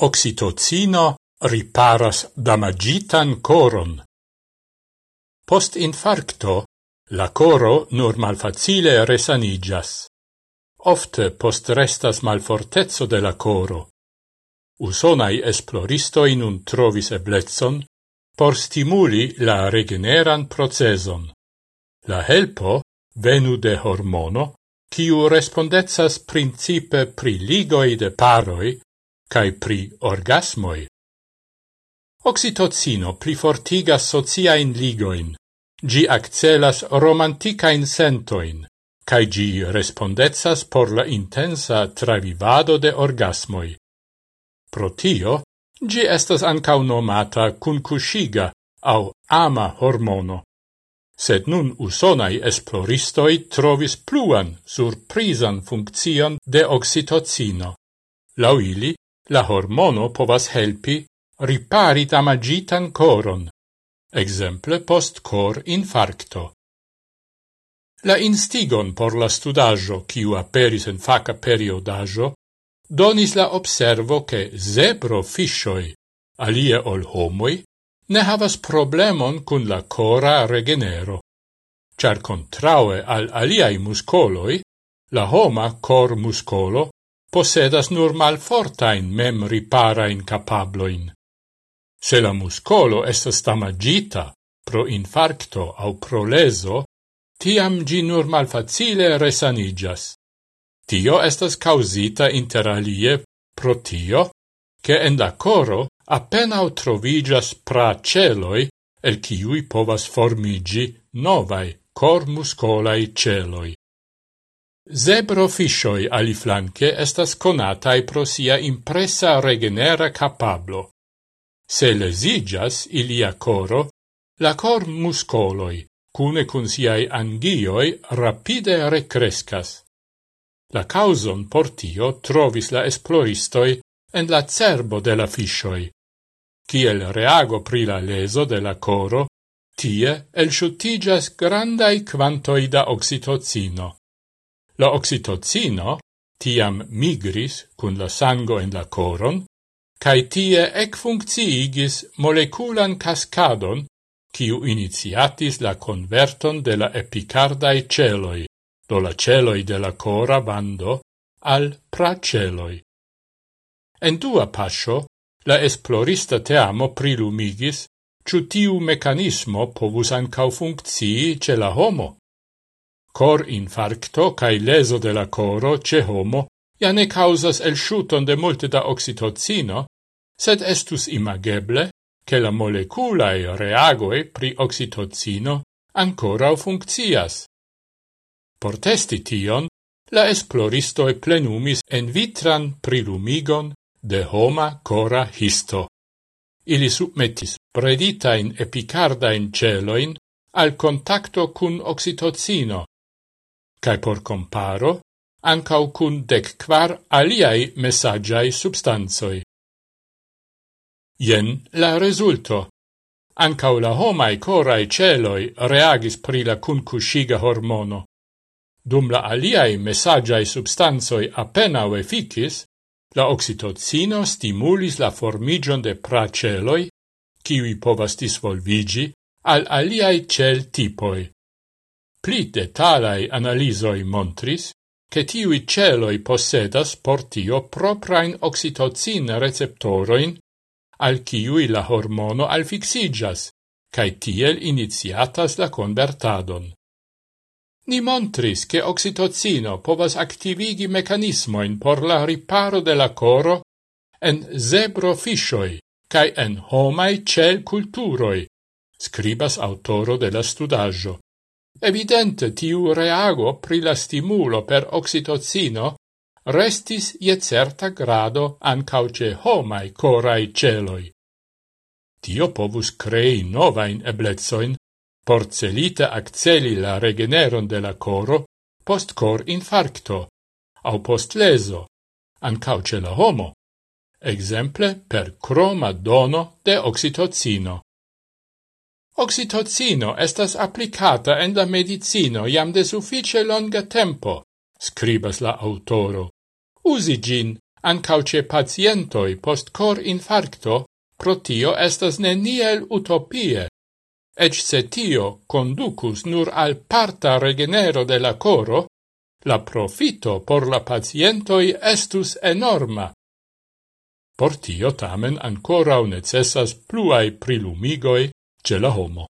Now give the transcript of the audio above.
Oxitocino riparas damagitan coron. Post infarcto, la coro nur malfacile resanigas. Ofte post restas malfortezzo de la coro. Usonai esploristoi nun trovis eblezzon por stimuli la regeneran proceson. La helpo venu de hormono, kiu respondezas principe pri ligoi de paroi cae pri orgasmoi. Oxitocino plifortigas sociain ligoin, gi accelas romanticain sentoin, cae gi respondezas por la intensa travivado de orgasmoi. Pro tio, gi estas ancau nomata cuncusciga au ama hormono. Sed nun usonai esploristoi trovis pluan surprisan funccion de oxitocino. Lau ili, La hormono povas helpi ripari damagitan coron, exemple post cor infarcto. La instigon por la studajo, kiu aperis en faca periodajo, donis la observo che zebro fishoi, alie ol homoi, ne havas problemon cun la cora regenero, char contraue al aliai muscoloi, la homa cor muscolo posedas nur malfortain mem riparain capabloin. Se la muscolo estas damagita pro infarcto au pro leso, tiam gi nur malfacile resanigas. Tio estas causita interalie pro tio, che en la coro appenao trovigas praceloi el ciui povas formigi novai cor muscolai celoi. Zebrofisoj aliflanke estas konataj pro sia impressa regenera capablo. Se lesigas ilia coro, la muscoloi cune cun siai angioi, rapide recrescas. La causon por tio trovis la esploristoi en la cerbo de la fishoi. Ciel reago pri la leso de la coro, tie el shutigas grandai quantoi da oxitocino. La oxitocino tiam migris cun la sango en la coron, cae tie ec funcciigis moleculan cascadon, kiu iniziatis la converton de la epicardae celoi, do la celoi de la cora bando, al praceloi. En dua pascio, la esplorista teamo prilumigis ciu tiu mecanismo povus ancau functii ce la homo. Cor infarcto cae leso de la coro ce homo ja ne causas el shuton de multe da oxitocino, sed estus imageble che la moleculae reagoe pri oxitocino ancora funccias. Por testi tion, la esploristoe plenumis en vitran prilumigon de homa cora histo. Ili submetis preditain epicardain celoin al contacto cun oxitocino, cae por comparo, ancau cun dec quar aliai messagiai substanzoi. Ien la resulto. Ancau la homai corai celoi reagis pri la cuncusciga hormono. Dum la aliai messagiai substanzoi appena efficis, la oxitocino stimulis la formigion de praceloi, kiwi povas disvolvigi, al aliai cel tipoi. Pli detalai analisoi montris che tiui celoi possedas portio proprain oxitocin receptoroin al ciui la hormono alfixigas, cae tiel iniziatas la convertadon. Ni montris che oxitocino povas activigi mecanismoin por la riparo de la coro en zebro fishoi cae en homai cel culturoi, scribas autoro de la studaggio. Evidente tiu reago pri la stimulo per oxitocino restis je certa grado ancau ce homai corai celoi. Tio povus crei novain eblezoin por celite acceli la regeneron de la coro post cor infarcto au post leso, ancau ce la homo, exemple per croma dono de oxitocino. Oxitocino estas applicata en la medicino jam de suffice longa tempo, scribas la autoro. Usi gin ancauce pacientoi post cor infarcto, pro tio estas neniel utopie. Ec se tio conducus nur al parta regenero de la coro, la profito por la pacientoi estus enorma. Por tio tamen ancora necessas pluai prilumigoi ce la homo.